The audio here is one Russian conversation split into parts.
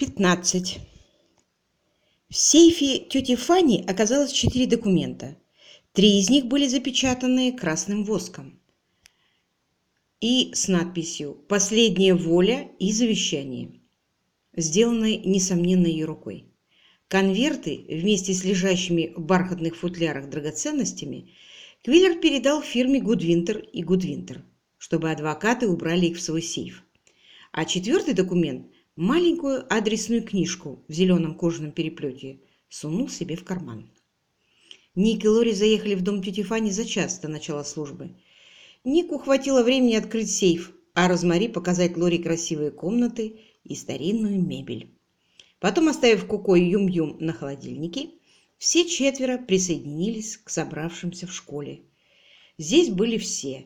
15. В сейфе тети Фани оказалось четыре документа. Три из них были запечатаны красным воском и с надписью «Последняя воля и завещание», сделанной, несомненно, ее рукой. Конверты вместе с лежащими в бархатных футлярах драгоценностями Квиллер передал фирме Гудвинтер и Гудвинтер, чтобы адвокаты убрали их в свой сейф. А четвертый документ – маленькую адресную книжку в зеленом кожаном переплете, сунул себе в карман. Ник и Лори заехали в дом тети Фани за час до начала службы. Нику хватило времени открыть сейф, а Розмари показать Лори красивые комнаты и старинную мебель. Потом, оставив Коко и Юм-Юм на холодильнике, все четверо присоединились к собравшимся в школе. Здесь были все.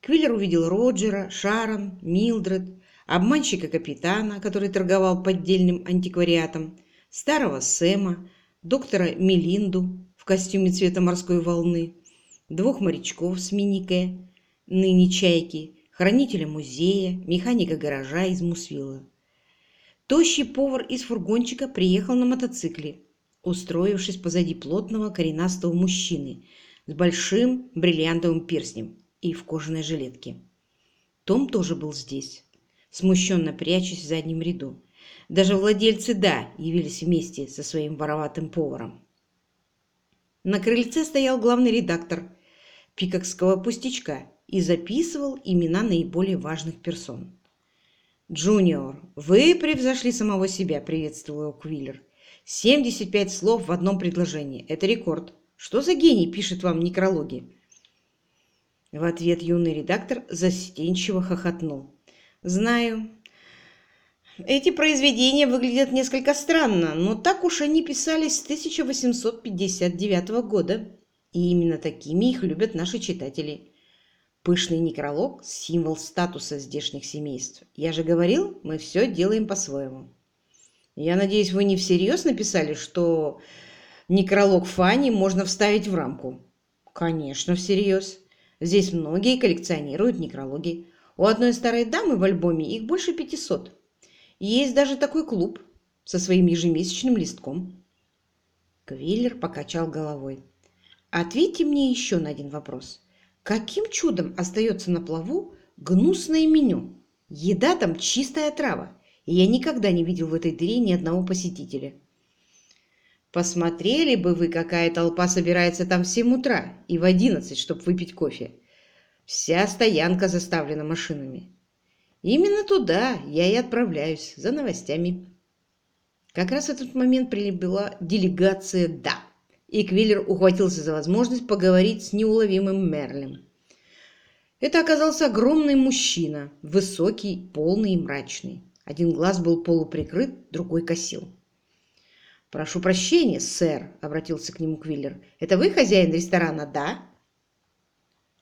Квиллер увидел Роджера, Шарон, Милдред, обманщика-капитана, который торговал поддельным антиквариатом, старого Сэма, доктора Мелинду в костюме цвета морской волны, двух морячков с минике, ныне чайки, хранителя музея, механика гаража из Мусвилла. Тощий повар из фургончика приехал на мотоцикле, устроившись позади плотного коренастого мужчины с большим бриллиантовым перстнем и в кожаной жилетке. Том тоже был здесь смущенно прячась в заднем ряду. Даже владельцы «да» явились вместе со своим вороватым поваром. На крыльце стоял главный редактор пикокского пустячка и записывал имена наиболее важных персон. «Джуниор, вы превзошли самого себя», — приветствовал его Квиллер. «75 слов в одном предложении. Это рекорд. Что за гений пишет вам некрологи?» В ответ юный редактор застенчиво хохотнул. Знаю. Эти произведения выглядят несколько странно, но так уж они писались с 1859 года. И именно такими их любят наши читатели. Пышный некролог – символ статуса здешних семейств. Я же говорил, мы все делаем по-своему. Я надеюсь, вы не всерьез написали, что некролог Фанни можно вставить в рамку? Конечно, всерьез. Здесь многие коллекционируют некрологи. У одной старой дамы в альбоме их больше 500. Есть даже такой клуб со своим ежемесячным листком. Квиллер покачал головой. Ответьте мне еще на один вопрос. Каким чудом остается на плаву гнусное меню? Еда там чистая трава, и я никогда не видел в этой дыре ни одного посетителя. Посмотрели бы вы, какая толпа собирается там в 7 утра и в 11, чтобы выпить кофе. Вся стоянка заставлена машинами. Именно туда я и отправляюсь за новостями. Как раз в этот момент прибыла делегация «Да», и Квиллер ухватился за возможность поговорить с неуловимым Мерлем. Это оказался огромный мужчина, высокий, полный и мрачный. Один глаз был полуприкрыт, другой косил. «Прошу прощения, сэр», — обратился к нему Квиллер. «Это вы хозяин ресторана, да?»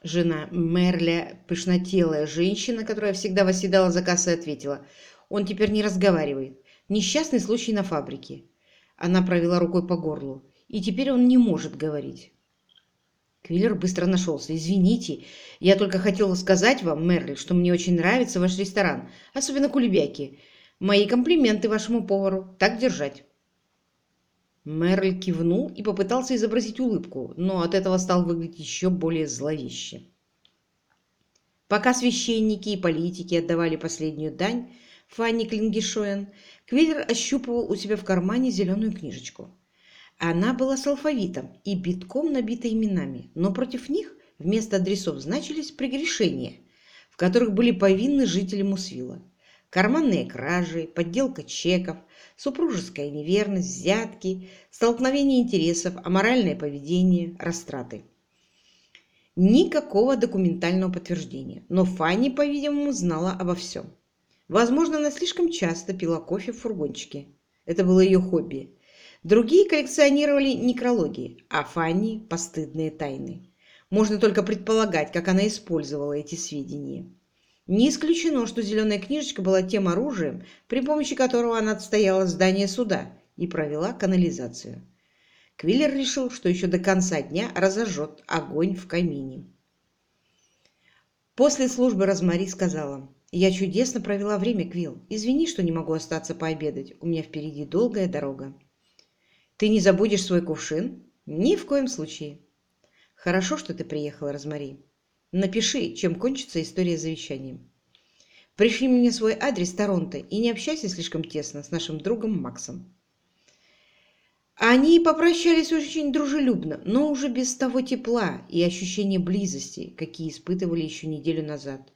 Жена Мерля, пышнотелая женщина, которая всегда восседала за кассой, ответила. «Он теперь не разговаривает. Несчастный случай на фабрике». Она провела рукой по горлу. «И теперь он не может говорить». Квиллер быстро нашелся. «Извините, я только хотела сказать вам, Мерли, что мне очень нравится ваш ресторан, особенно кулебяки. Мои комплименты вашему повару. Так держать». Мерль кивнул и попытался изобразить улыбку, но от этого стал выглядеть еще более зловеще. Пока священники и политики отдавали последнюю дань Фанни Клингишоен, Квиллер ощупывал у себя в кармане зеленую книжечку. Она была с алфавитом и битком набита именами, но против них вместо адресов значились прегрешения, в которых были повинны жители Мусвила. Карманные кражи, подделка чеков, супружеская неверность, взятки, столкновение интересов, аморальное поведение, растраты. Никакого документального подтверждения, но Фанни, по-видимому, знала обо всем. Возможно, она слишком часто пила кофе в фургончике. Это было ее хобби. Другие коллекционировали некрологии, а Фанни – постыдные тайны. Можно только предполагать, как она использовала эти сведения. Не исключено, что зеленая книжечка была тем оружием, при помощи которого она отстояла здание суда и провела канализацию. Квиллер решил, что еще до конца дня разожжет огонь в камине. После службы Розмари сказала, Я чудесно провела время, Квилл. Извини, что не могу остаться пообедать. У меня впереди долгая дорога. Ты не забудешь свой кувшин? Ни в коем случае. Хорошо, что ты приехала, Розмари. Напиши, чем кончится история с завещанием. Пришли мне свой адрес Торонто и не общайся слишком тесно с нашим другом Максом. Они попрощались очень дружелюбно, но уже без того тепла и ощущения близости, какие испытывали еще неделю назад.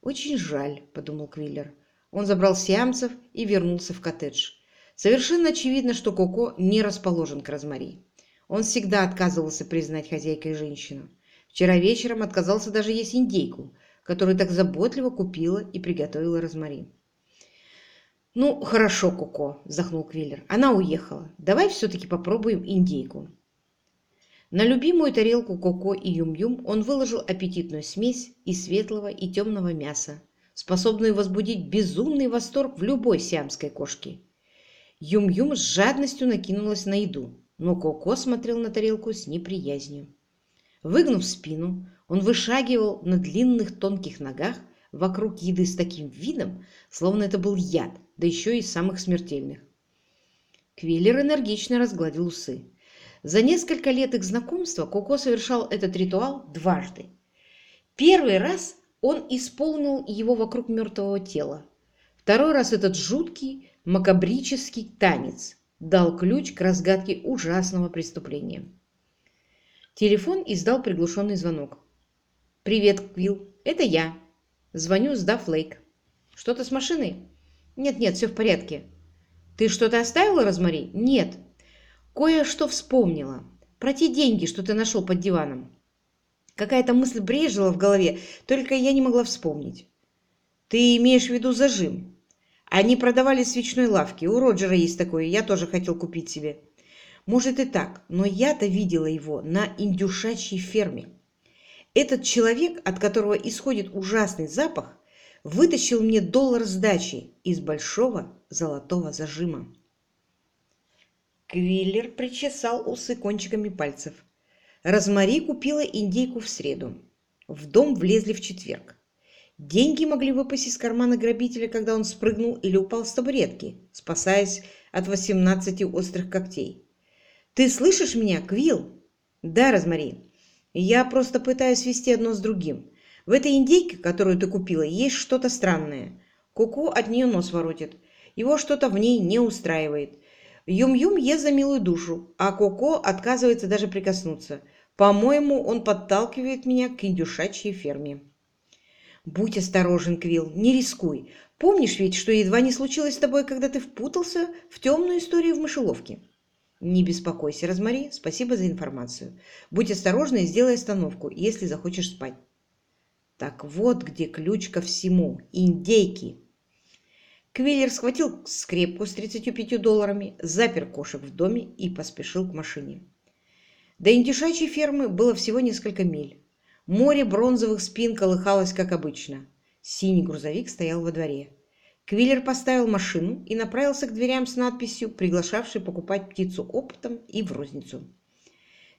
«Очень жаль», — подумал Квиллер. Он забрал сиамцев и вернулся в коттедж. Совершенно очевидно, что Коко не расположен к Розмари. Он всегда отказывался признать хозяйкой женщину. Вчера вечером отказался даже есть индейку, которую так заботливо купила и приготовила Розмари. «Ну, хорошо, Коко», – вздохнул Квиллер. «Она уехала. Давай все-таки попробуем индейку». На любимую тарелку Коко и Юм-Юм он выложил аппетитную смесь из светлого и темного мяса, способную возбудить безумный восторг в любой сиамской кошке. Юм-Юм с жадностью накинулась на еду, но Коко смотрел на тарелку с неприязнью. Выгнув спину, он вышагивал на длинных тонких ногах вокруг еды с таким видом, словно это был яд, да еще и самых смертельных. Квиллер энергично разгладил усы. За несколько лет их знакомства Коко совершал этот ритуал дважды. Первый раз он исполнил его вокруг мертвого тела. Второй раз этот жуткий макабрический танец дал ключ к разгадке ужасного преступления. Телефон издал приглушенный звонок. «Привет, Квилл, это я. Звоню с Дафф Лейк. Что-то с машиной?» «Нет-нет, все в порядке». «Ты что-то оставила, Розмари?» «Нет. Кое-что вспомнила. Про те деньги, что ты нашел под диваном». Какая-то мысль брежила в голове, только я не могла вспомнить. «Ты имеешь в виду зажим?» «Они продавали в свечной лавке. У Роджера есть такое. Я тоже хотел купить себе». «Может и так, но я-то видела его на индюшачьей ферме». Этот человек, от которого исходит ужасный запах, вытащил мне доллар сдачи из большого золотого зажима. Квиллер причесал усы кончиками пальцев. Розмари купила индейку в среду. В дом влезли в четверг. Деньги могли выпасть из кармана грабителя, когда он спрыгнул или упал с табуретки, спасаясь от 18 острых когтей. «Ты слышишь меня, Квилл?» «Да, Розмари. Я просто пытаюсь вести одно с другим. В этой индейке, которую ты купила, есть что-то странное. Куку от нее нос воротит. Его что-то в ней не устраивает. Юм-Юм ест за милую душу, а Коко отказывается даже прикоснуться. По-моему, он подталкивает меня к индюшачьей ферме. Будь осторожен, Квилл, не рискуй. Помнишь ведь, что едва не случилось с тобой, когда ты впутался в темную историю в мышеловке? Не беспокойся, Розмари, спасибо за информацию. Будь осторожна и сделай остановку, если захочешь спать. Так вот где ключ ко всему. Индейки. Квиллер схватил скрепку с 35 долларами, запер кошек в доме и поспешил к машине. До индюшачьей фермы было всего несколько миль. Море бронзовых спин колыхалось, как обычно. Синий грузовик стоял во дворе. Квиллер поставил машину и направился к дверям с надписью, приглашавшей покупать птицу оптом и в розницу.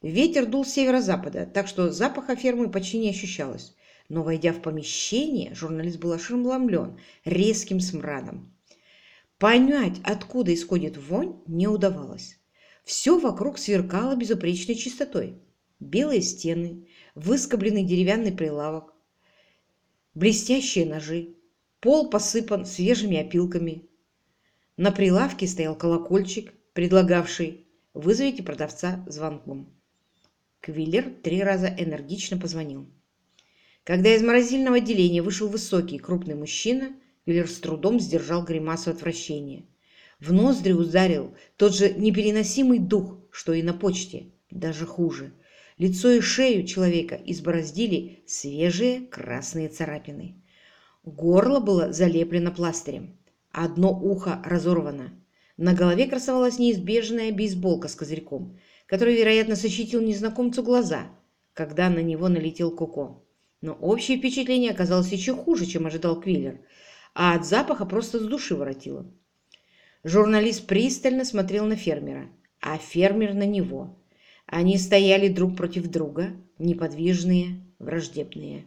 Ветер дул с северо-запада, так что запаха фермы почти не ощущалось. Но, войдя в помещение, журналист был ошеломлен резким смрадом. Понять, откуда исходит вонь, не удавалось. Все вокруг сверкало безупречной чистотой. Белые стены, выскобленный деревянный прилавок, блестящие ножи, пол посыпан свежими опилками. На прилавке стоял колокольчик, предлагавший «Вызовите продавца звонком». Квиллер три раза энергично позвонил. Когда из морозильного отделения вышел высокий, крупный мужчина, Виллер с трудом сдержал гримасу отвращения. В ноздри ударил тот же непереносимый дух, что и на почте, даже хуже. Лицо и шею человека избороздили свежие красные царапины. Горло было залеплено пластырем, одно ухо разорвано. На голове красовалась неизбежная бейсболка с козырьком, который, вероятно, защитил незнакомцу глаза, когда на него налетел Коко. Но общее впечатление оказалось еще хуже, чем ожидал Квиллер, а от запаха просто с души воротило. Журналист пристально смотрел на фермера, а фермер на него. Они стояли друг против друга, неподвижные, враждебные.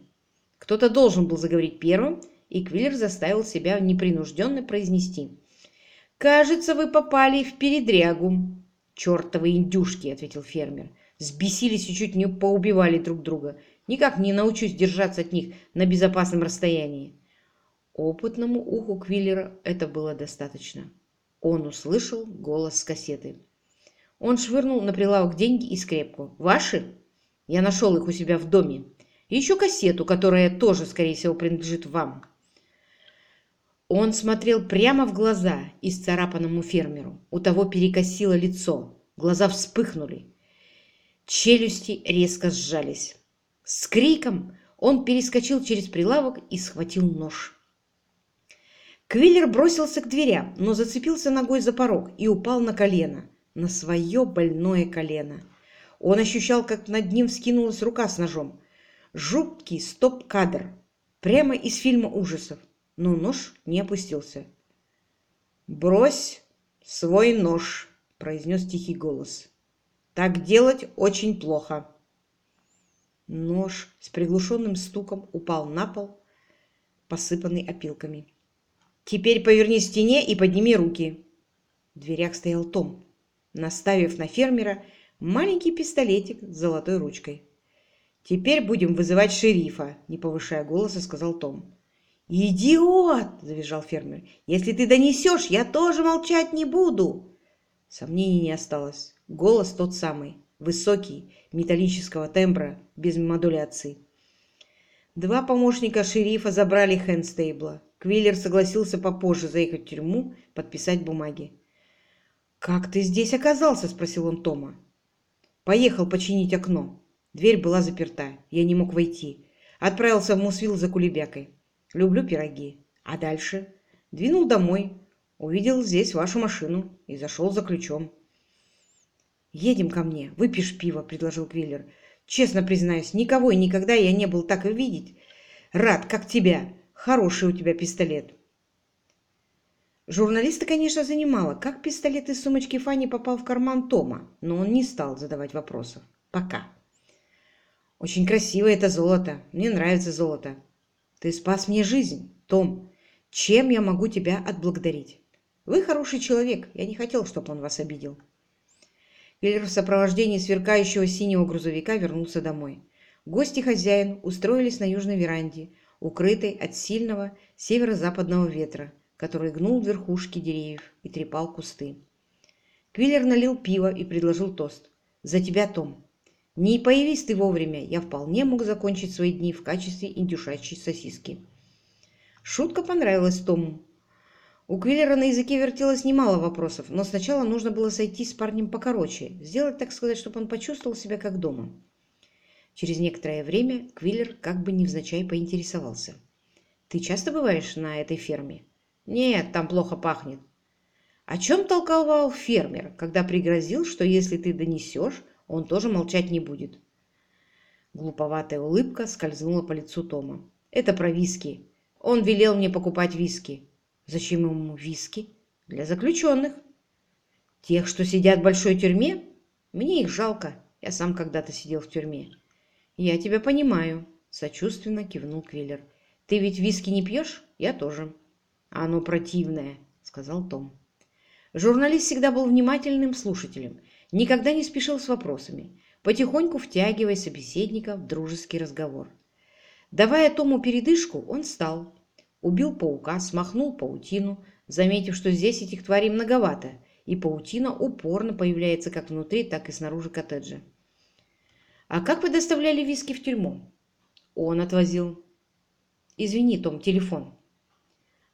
Кто-то должен был заговорить первым, и Квиллер заставил себя непринужденно произнести. «Кажется, вы попали в передрягу». «Чертовы индюшки!» — ответил фермер. «Сбесились и чуть не поубивали друг друга. Никак не научусь держаться от них на безопасном расстоянии». Опытному уху Квиллера это было достаточно. Он услышал голос с кассеты. Он швырнул на прилавок деньги и скрепку. «Ваши? Я нашел их у себя в доме. И еще кассету, которая тоже, скорее всего, принадлежит вам». Он смотрел прямо в глаза исцарапанному фермеру. У того перекосило лицо, глаза вспыхнули. Челюсти резко сжались. С криком он перескочил через прилавок и схватил нож. Квиллер бросился к дверям, но зацепился ногой за порог и упал на колено, на свое больное колено. Он ощущал, как над ним вскинулась рука с ножом. Жуткий стоп-кадр, прямо из фильма ужасов но нож не опустился. «Брось свой нож», — произнес тихий голос. «Так делать очень плохо». Нож с приглушенным стуком упал на пол, посыпанный опилками. «Теперь поверни стене и подними руки». В дверях стоял Том, наставив на фермера маленький пистолетик с золотой ручкой. «Теперь будем вызывать шерифа», — не повышая голоса, сказал Том. «Идиот!» – завизжал фермер. «Если ты донесешь, я тоже молчать не буду!» Сомнений не осталось. Голос тот самый, высокий, металлического тембра, без модуляции. Два помощника шерифа забрали Хэнстейбла. Квиллер согласился попозже заехать в тюрьму, подписать бумаги. «Как ты здесь оказался?» – спросил он Тома. «Поехал починить окно. Дверь была заперта. Я не мог войти. Отправился в Мусвилл за кулебякой. Люблю пироги. А дальше? Двинул домой. Увидел здесь вашу машину и зашел за ключом. «Едем ко мне, выпьешь пиво», — предложил Квиллер. «Честно признаюсь, никого и никогда я не был так видеть. Рад, как тебя. Хороший у тебя пистолет». Журналиста, конечно, занимало, как пистолет из сумочки Фанни попал в карман Тома, но он не стал задавать вопросов. Пока. «Очень красивое это золото. Мне нравится золото. Ты спас мне жизнь, Том. Чем я могу тебя отблагодарить? Вы хороший человек. Я не хотел, чтобы он вас обидел. Виллер в сопровождении сверкающего синего грузовика вернулся домой. Гости хозяин устроились на южной веранде, укрытой от сильного северо-западного ветра, который гнул верхушки деревьев и трепал кусты. Квиллер налил пиво и предложил тост. «За тебя, Том!» Не появись ты вовремя, я вполне мог закончить свои дни в качестве индюшачьей сосиски. Шутка понравилась Тому. У Квиллера на языке вертелось немало вопросов, но сначала нужно было сойти с парнем покороче, сделать, так сказать, чтобы он почувствовал себя как дома. Через некоторое время Квиллер как бы невзначай поинтересовался. «Ты часто бываешь на этой ферме?» «Нет, там плохо пахнет». О чем толковал фермер, когда пригрозил, что если ты донесешь, он тоже молчать не будет. Глуповатая улыбка скользнула по лицу Тома. «Это про виски. Он велел мне покупать виски». «Зачем ему виски?» «Для заключенных». «Тех, что сидят в большой тюрьме? Мне их жалко. Я сам когда-то сидел в тюрьме». «Я тебя понимаю», — сочувственно кивнул Квиллер. «Ты ведь виски не пьешь? Я тоже». «Оно противное», — сказал Том. Журналист всегда был внимательным слушателем никогда не спешил с вопросами, потихоньку втягивая собеседника в дружеский разговор. Давая Тому передышку, он встал, убил паука, смахнул паутину, заметив, что здесь этих тварей многовато, и паутина упорно появляется как внутри, так и снаружи коттеджа. «А как вы доставляли виски в тюрьму?» «Он отвозил». «Извини, Том, телефон».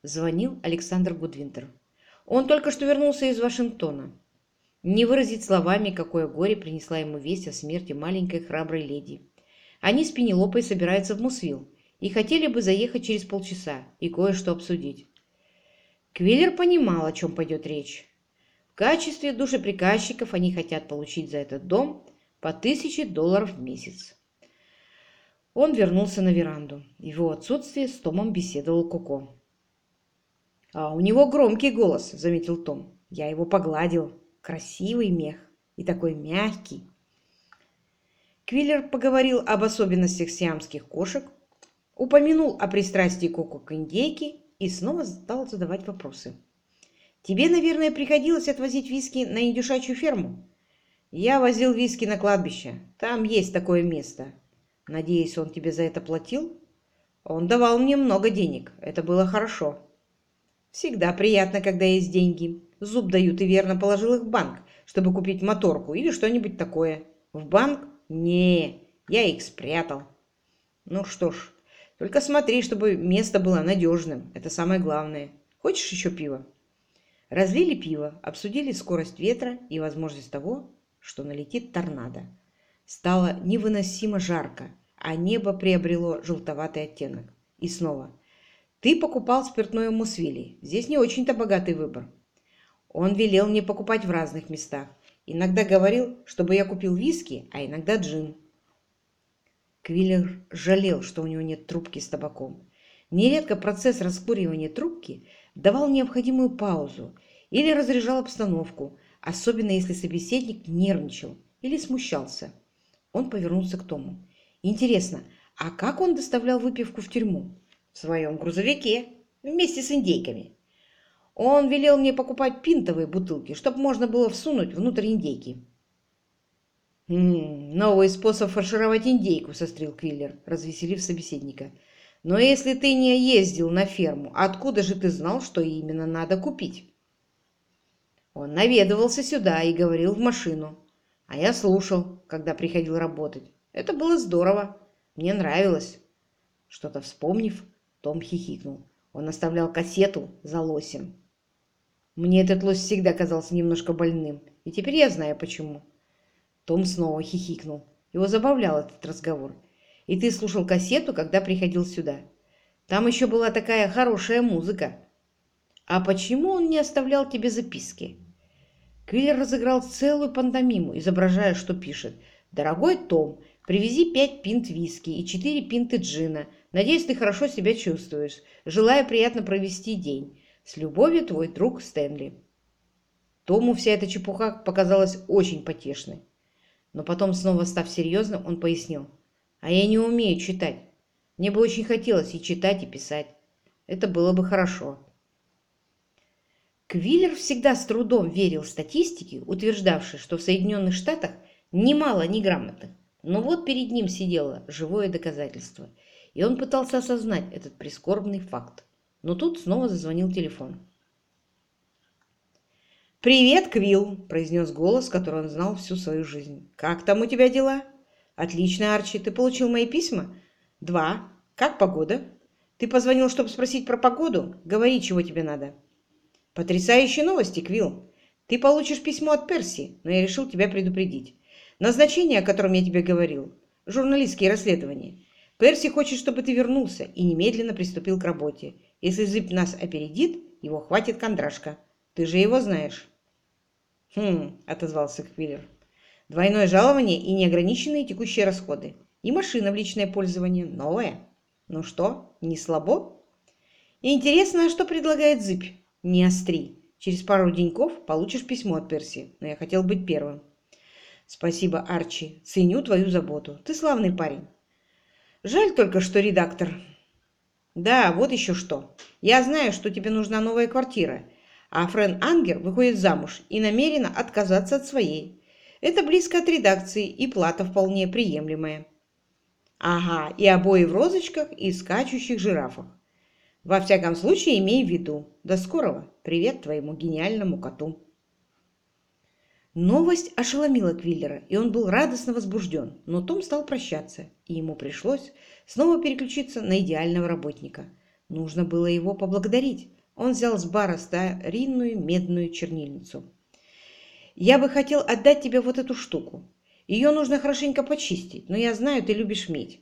Звонил Александр Гудвинтер. «Он только что вернулся из Вашингтона не выразить словами, какое горе принесла ему весть о смерти маленькой храброй леди. Они с Пенелопой собираются в Мусвилл и хотели бы заехать через полчаса и кое-что обсудить. Квиллер понимал, о чем пойдет речь. В качестве душеприказчиков они хотят получить за этот дом по тысяче долларов в месяц. Он вернулся на веранду. Его отсутствие с Томом беседовал Коко. «А у него громкий голос», — заметил Том. «Я его погладил красивый мех и такой мягкий. Квиллер поговорил об особенностях сиамских кошек, упомянул о пристрастии Коко к индейке и снова стал задавать вопросы. «Тебе, наверное, приходилось отвозить виски на индюшачью ферму?» «Я возил виски на кладбище. Там есть такое место. Надеюсь, он тебе за это платил?» «Он давал мне много денег. Это было хорошо». «Всегда приятно, когда есть деньги. Зуб дают и верно положил их в банк, чтобы купить моторку или что-нибудь такое. В банк? Не, я их спрятал». «Ну что ж, только смотри, чтобы место было надежным. Это самое главное. Хочешь еще пиво?» Разлили пиво, обсудили скорость ветра и возможность того, что налетит торнадо. Стало невыносимо жарко, а небо приобрело желтоватый оттенок. И снова. «Ты покупал спиртное в Мусвиле. Здесь не очень-то богатый выбор». Он велел мне покупать в разных местах. Иногда говорил, чтобы я купил виски, а иногда джин. Квиллер жалел, что у него нет трубки с табаком. Нередко процесс раскуривания трубки давал необходимую паузу или разряжал обстановку, особенно если собеседник нервничал или смущался. Он повернулся к Тому. «Интересно, а как он доставлял выпивку в тюрьму?» «В своем грузовике, вместе с индейками. Он велел мне покупать пинтовые бутылки, чтобы можно было всунуть внутрь индейки». «М новый способ фаршировать индейку», — сострил Квиллер, развеселив собеседника. «Но если ты не ездил на ферму, откуда же ты знал, что именно надо купить?» Он наведывался сюда и говорил в машину, а я слушал, когда приходил работать. Это было здорово, мне нравилось. Что-то вспомнив, Том хихикнул. Он оставлял кассету за лосем. Мне этот лось всегда казался немножко больным, и теперь я знаю почему. Том снова хихикнул. Его забавлял этот разговор. «И ты слушал кассету, когда приходил сюда? Там еще была такая хорошая музыка. А почему он не оставлял тебе записки?» Квиллер разыграл целую пантомиму, изображая, что пишет. «Дорогой Том, привези пять пинт виски и четыре пинты джина. Надеюсь, ты хорошо себя чувствуешь. Желаю приятно провести день. С любовью, твой друг Стэнли». Тому вся эта чепуха показалась очень потешной. Но потом, снова став серьезным, он пояснил. «А я не умею читать. Мне бы очень хотелось и читать, и писать. Это было бы хорошо». Квиллер всегда с трудом верил статистике, утверждавшей, что в Соединенных Штатах немало неграмотных. Но вот перед ним сидело живое доказательство, и он пытался осознать этот прискорбный факт. Но тут снова зазвонил телефон. «Привет, Квилл!» – произнес голос, который он знал всю свою жизнь. «Как там у тебя дела?» «Отлично, Арчи. Ты получил мои письма?» «Два. Как погода?» «Ты позвонил, чтобы спросить про погоду? Говори, чего тебе надо». «Потрясающие новости, Квилл. Ты получишь письмо от Перси, но я решил тебя предупредить. Назначение, о котором я тебе говорил – журналистские расследования. Перси хочет, чтобы ты вернулся и немедленно приступил к работе. Если Зип нас опередит, его хватит кондрашка. Ты же его знаешь». «Хм», — отозвался Квиллер. «Двойное жалование и неограниченные текущие расходы. И машина в личное пользование. Новая. Ну что, не слабо?» «Интересно, что предлагает Зыбь?» «Не остри. Через пару деньков получишь письмо от Перси, но я хотел быть первым». «Спасибо, Арчи. Ценю твою заботу. Ты славный парень». «Жаль только, что редактор...» «Да, вот еще что. Я знаю, что тебе нужна новая квартира, а Френ Ангер выходит замуж и намерена отказаться от своей. Это близко от редакции, и плата вполне приемлемая. Ага, и обои в розочках и скачущих жирафах. Во всяком случае, имей в виду. До скорого. Привет твоему гениальному коту. Новость ошеломила Квиллера, и он был радостно возбужден, но Том стал прощаться, и ему пришлось снова переключиться на идеального работника. Нужно было его поблагодарить. Он взял с бара старинную медную чернильницу. «Я бы хотел отдать тебе вот эту штуку. Ее нужно хорошенько почистить, но я знаю, ты любишь медь.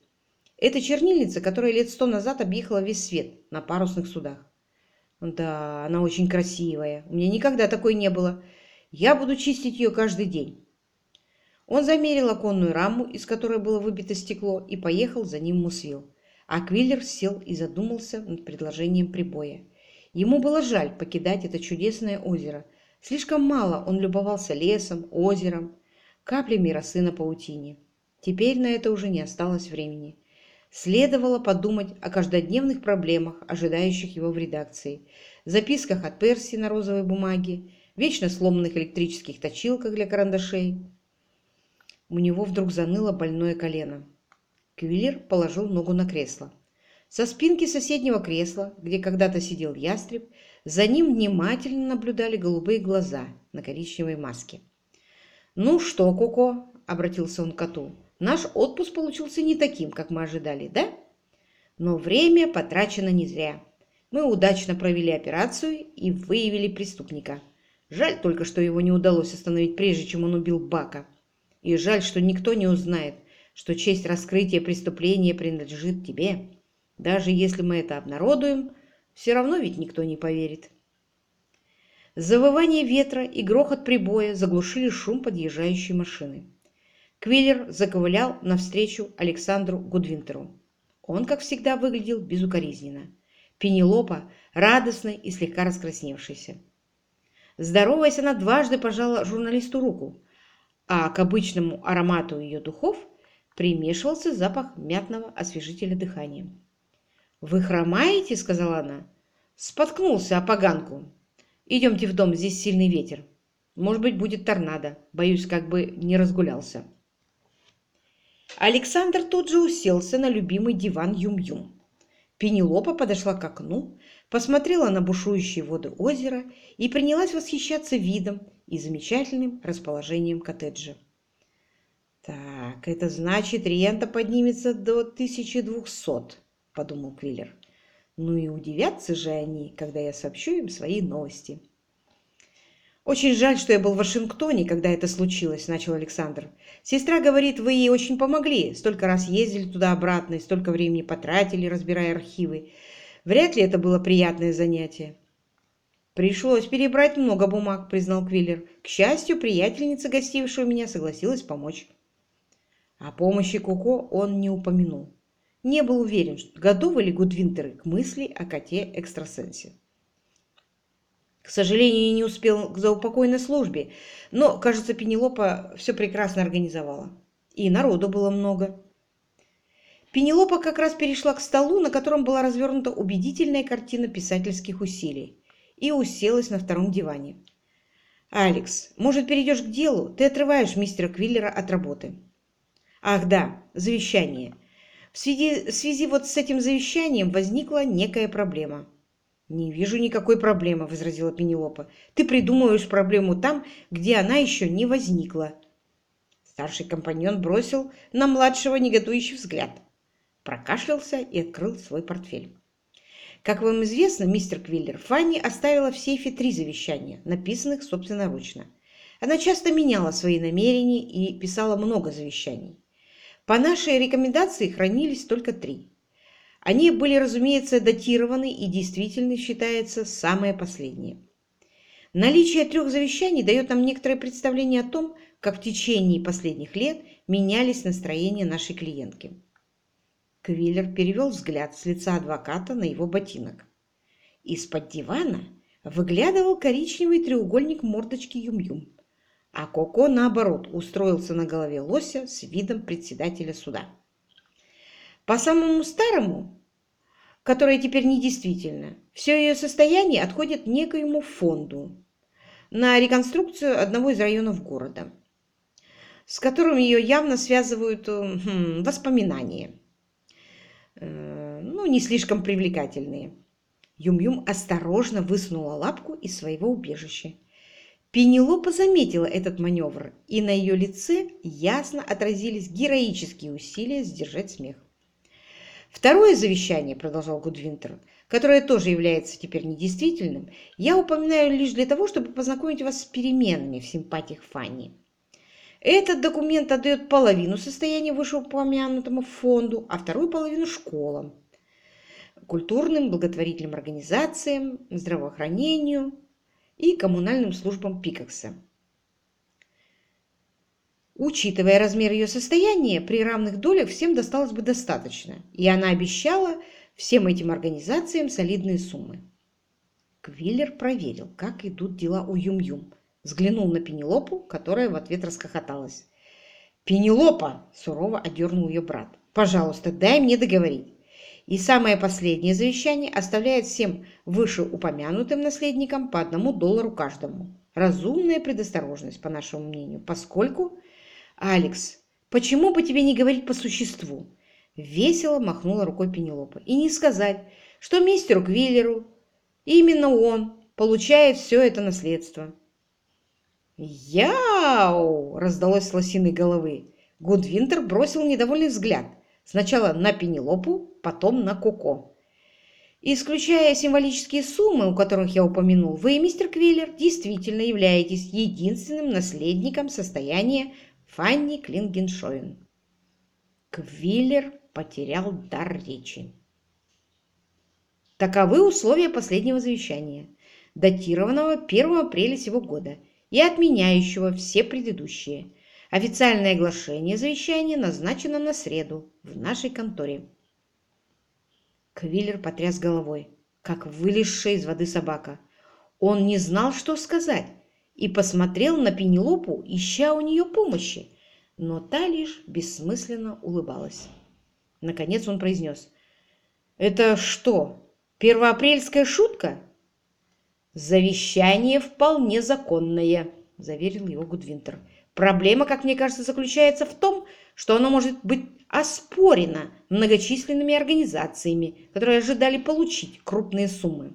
Это чернильница, которая лет сто назад объехала весь свет на парусных судах. Да, она очень красивая. У меня никогда такой не было. Я буду чистить ее каждый день. Он замерил оконную раму, из которой было выбито стекло, и поехал за ним в Мусвилл. А Квиллер сел и задумался над предложением прибоя. Ему было жаль покидать это чудесное озеро. Слишком мало он любовался лесом, озером, каплями росы на паутине. Теперь на это уже не осталось времени. Следовало подумать о каждодневных проблемах, ожидающих его в редакции, записках от Перси на розовой бумаге, вечно сломанных электрических точилках для карандашей. У него вдруг заныло больное колено. Квиллер положил ногу на кресло. Со спинки соседнего кресла, где когда-то сидел ястреб, за ним внимательно наблюдали голубые глаза на коричневой маске. «Ну что, Коко?» — обратился он к коту. «Наш отпуск получился не таким, как мы ожидали, да? Но время потрачено не зря. Мы удачно провели операцию и выявили преступника. Жаль только, что его не удалось остановить, прежде чем он убил Бака. И жаль, что никто не узнает, что честь раскрытия преступления принадлежит тебе. Даже если мы это обнародуем, все равно ведь никто не поверит. Завывание ветра и грохот прибоя заглушили шум подъезжающей машины. Квиллер заковылял навстречу Александру Гудвинтеру. Он, как всегда, выглядел безукоризненно. Пенелопа, радостной и слегка раскрасневшейся. Здороваясь, она дважды пожала журналисту руку, а к обычному аромату ее духов примешивался запах мятного освежителя дыхания. «Вы хромаете?» — сказала она. «Споткнулся о поганку. Идемте в дом, здесь сильный ветер. Может быть, будет торнадо. Боюсь, как бы не разгулялся». Александр тут же уселся на любимый диван Юм-Юм. Пенелопа подошла к окну, посмотрела на бушующие воды озера и принялась восхищаться видом и замечательным расположением коттеджа. «Так, это значит, рента поднимется до 1200», — подумал Квиллер. «Ну и удивятся же они, когда я сообщу им свои новости». «Очень жаль, что я был в Вашингтоне, когда это случилось», — начал Александр. «Сестра говорит, вы ей очень помогли. Столько раз ездили туда-обратно и столько времени потратили, разбирая архивы. Вряд ли это было приятное занятие». «Пришлось перебрать много бумаг», — признал Квиллер. «К счастью, приятельница, гостившая у меня, согласилась помочь». О помощи Куко он не упомянул. Не был уверен, готовы ли Гудвинтеры к мысли о коте-экстрасенсе. К сожалению, не успел к заупокойной службе, но, кажется, Пенелопа все прекрасно организовала. И народу было много. Пенелопа как раз перешла к столу, на котором была развернута убедительная картина писательских усилий, и уселась на втором диване. «Алекс, может, перейдешь к делу? Ты отрываешь мистера Квиллера от работы». «Ах да, завещание. В связи, в связи вот с этим завещанием возникла некая проблема». «Не вижу никакой проблемы», — возразила Пенелопа. «Ты придумываешь проблему там, где она еще не возникла». Старший компаньон бросил на младшего негодующий взгляд, прокашлялся и открыл свой портфель. Как вам известно, мистер Квиллер, Фанни оставила в сейфе три завещания, написанных собственноручно. Она часто меняла свои намерения и писала много завещаний. По нашей рекомендации хранились только три. Они были, разумеется, датированы и действительно считается самое последнее. Наличие трех завещаний дает нам некоторое представление о том, как в течение последних лет менялись настроения нашей клиентки. Квиллер перевел взгляд с лица адвоката на его ботинок. Из-под дивана выглядывал коричневый треугольник мордочки Юм-Юм, а Коко, наоборот, устроился на голове лося с видом председателя суда. По самому старому, которое теперь недействительно, все ее состояние отходит некоему фонду на реконструкцию одного из районов города, с которым ее явно связывают хм, воспоминания, э, ну, не слишком привлекательные. Юм-Юм осторожно высунула лапку из своего убежища. Пенелопа заметила этот маневр, и на ее лице ясно отразились героические усилия сдержать смех. Второе завещание, продолжал Гудвинтер, которое тоже является теперь недействительным, я упоминаю лишь для того, чтобы познакомить вас с переменами в симпатиях Фанни. Этот документ отдает половину состояния вышеупомянутому фонду, а вторую половину школам, культурным, благотворительным организациям, здравоохранению и коммунальным службам Пикакса. Учитывая размер ее состояния, при равных долях всем досталось бы достаточно, и она обещала всем этим организациям солидные суммы. Квиллер проверил, как идут дела у Юм-Юм, взглянул на Пенелопу, которая в ответ расхохоталась. «Пенелопа!» – сурово одернул ее брат. Пожалуйста, дай мне договорить. И самое последнее завещание оставляет всем вышеупомянутым наследникам по одному доллару каждому. Разумная предосторожность, по нашему мнению, поскольку... Алекс, почему бы тебе не говорить по существу? Весело махнула рукой Пенелопа. И не сказать, что мистеру Квиллеру, именно он, получает все это наследство. «Яу!» – раздалось с лосиной головы. Гудвинтер бросил недовольный взгляд. Сначала на Пенелопу, потом на Коко. Исключая символические суммы, у которых я упомянул, вы, мистер Квиллер, действительно являетесь единственным наследником состояния Фанни Клингеншоен. Квиллер потерял дар речи. Таковы условия последнего завещания, датированного 1 апреля сего года и отменяющего все предыдущие. Официальное оглашение завещания назначено на среду в нашей конторе. Квиллер потряс головой, как вылезшая из воды собака. Он не знал, что сказать, и посмотрел на Пенелопу, ища у нее помощи, но та лишь бессмысленно улыбалась. Наконец он произнес. «Это что, первоапрельская шутка?» «Завещание вполне законное», — заверил его Гудвинтер. «Проблема, как мне кажется, заключается в том, что оно может быть оспорено многочисленными организациями, которые ожидали получить крупные суммы.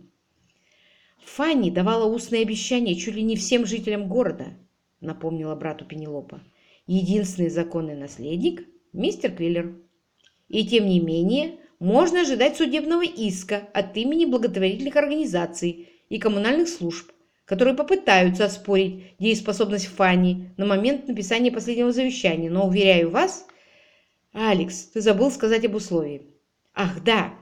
Фанни давала устные обещания чуть ли не всем жителям города, напомнила брату Пенелопа. Единственный законный наследник – мистер Квиллер. И тем не менее, можно ожидать судебного иска от имени благотворительных организаций и коммунальных служб, которые попытаются оспорить дееспособность Фанни на момент написания последнего завещания, но, уверяю вас, Алекс, ты забыл сказать об условии. Ах, да.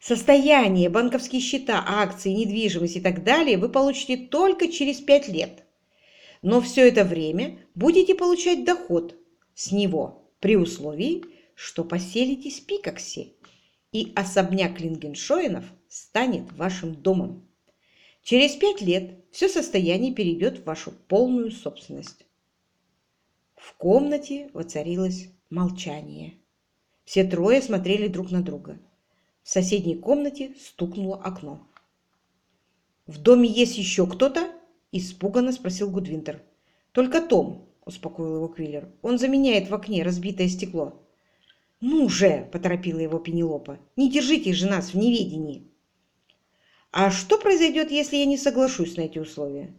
Состояние, банковские счета, акции, недвижимость и так далее вы получите только через пять лет. Но все это время будете получать доход с него при условии, что поселитесь в Пикоксе, и особняк Лингеншоинов станет вашим домом. Через пять лет все состояние перейдет в вашу полную собственность. В комнате воцарилось Молчание. Все трое смотрели друг на друга. В соседней комнате стукнуло окно. «В доме есть еще кто-то?» – испуганно спросил Гудвинтер. «Только Том», – успокоил его Квиллер. «Он заменяет в окне разбитое стекло». «Ну же!» – поторопила его Пенелопа. «Не держите же нас в неведении!» «А что произойдет, если я не соглашусь на эти условия?»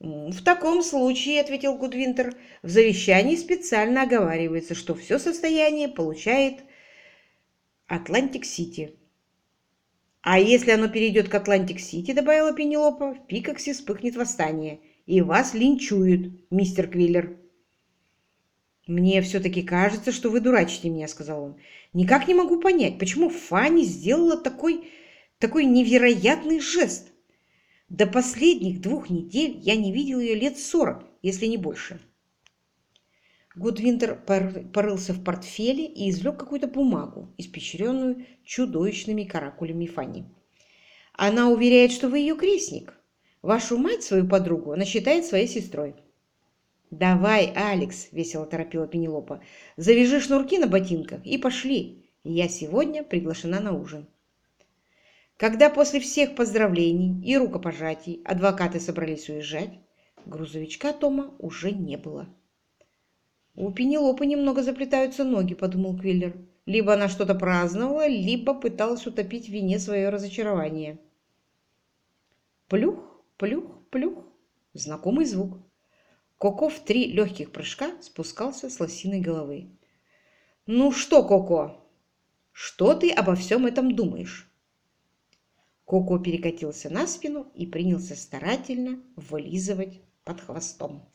«В таком случае, — ответил Гудвинтер, — в завещании специально оговаривается, что все состояние получает Атлантик-Сити». «А если оно перейдет к Атлантик-Сити, — добавила Пенелопа, — в Пикоксе вспыхнет восстание, и вас линчуют, мистер Квиллер». «Мне все-таки кажется, что вы дурачите меня», — сказал он. «Никак не могу понять, почему Фанни сделала такой, такой невероятный жест». До последних двух недель я не видел ее лет сорок, если не больше. Гудвинтер порылся в портфеле и извлек какую-то бумагу, испещренную чудовищными каракулями Фанни. Она уверяет, что вы ее крестник. Вашу мать, свою подругу, она считает своей сестрой. «Давай, Алекс!» – весело торопила Пенелопа. «Завяжи шнурки на ботинках и пошли. Я сегодня приглашена на ужин». Когда после всех поздравлений и рукопожатий адвокаты собрались уезжать, грузовичка Тома уже не было. «У Пенелопы немного заплетаются ноги», — подумал Квиллер. «Либо она что-то праздновала, либо пыталась утопить в вине свое разочарование». Плюх, плюх, плюх. Знакомый звук. Коко в три легких прыжка спускался с лосиной головы. «Ну что, Коко, что ты обо всем этом думаешь?» Коко перекатился на спину и принялся старательно вылизывать под хвостом.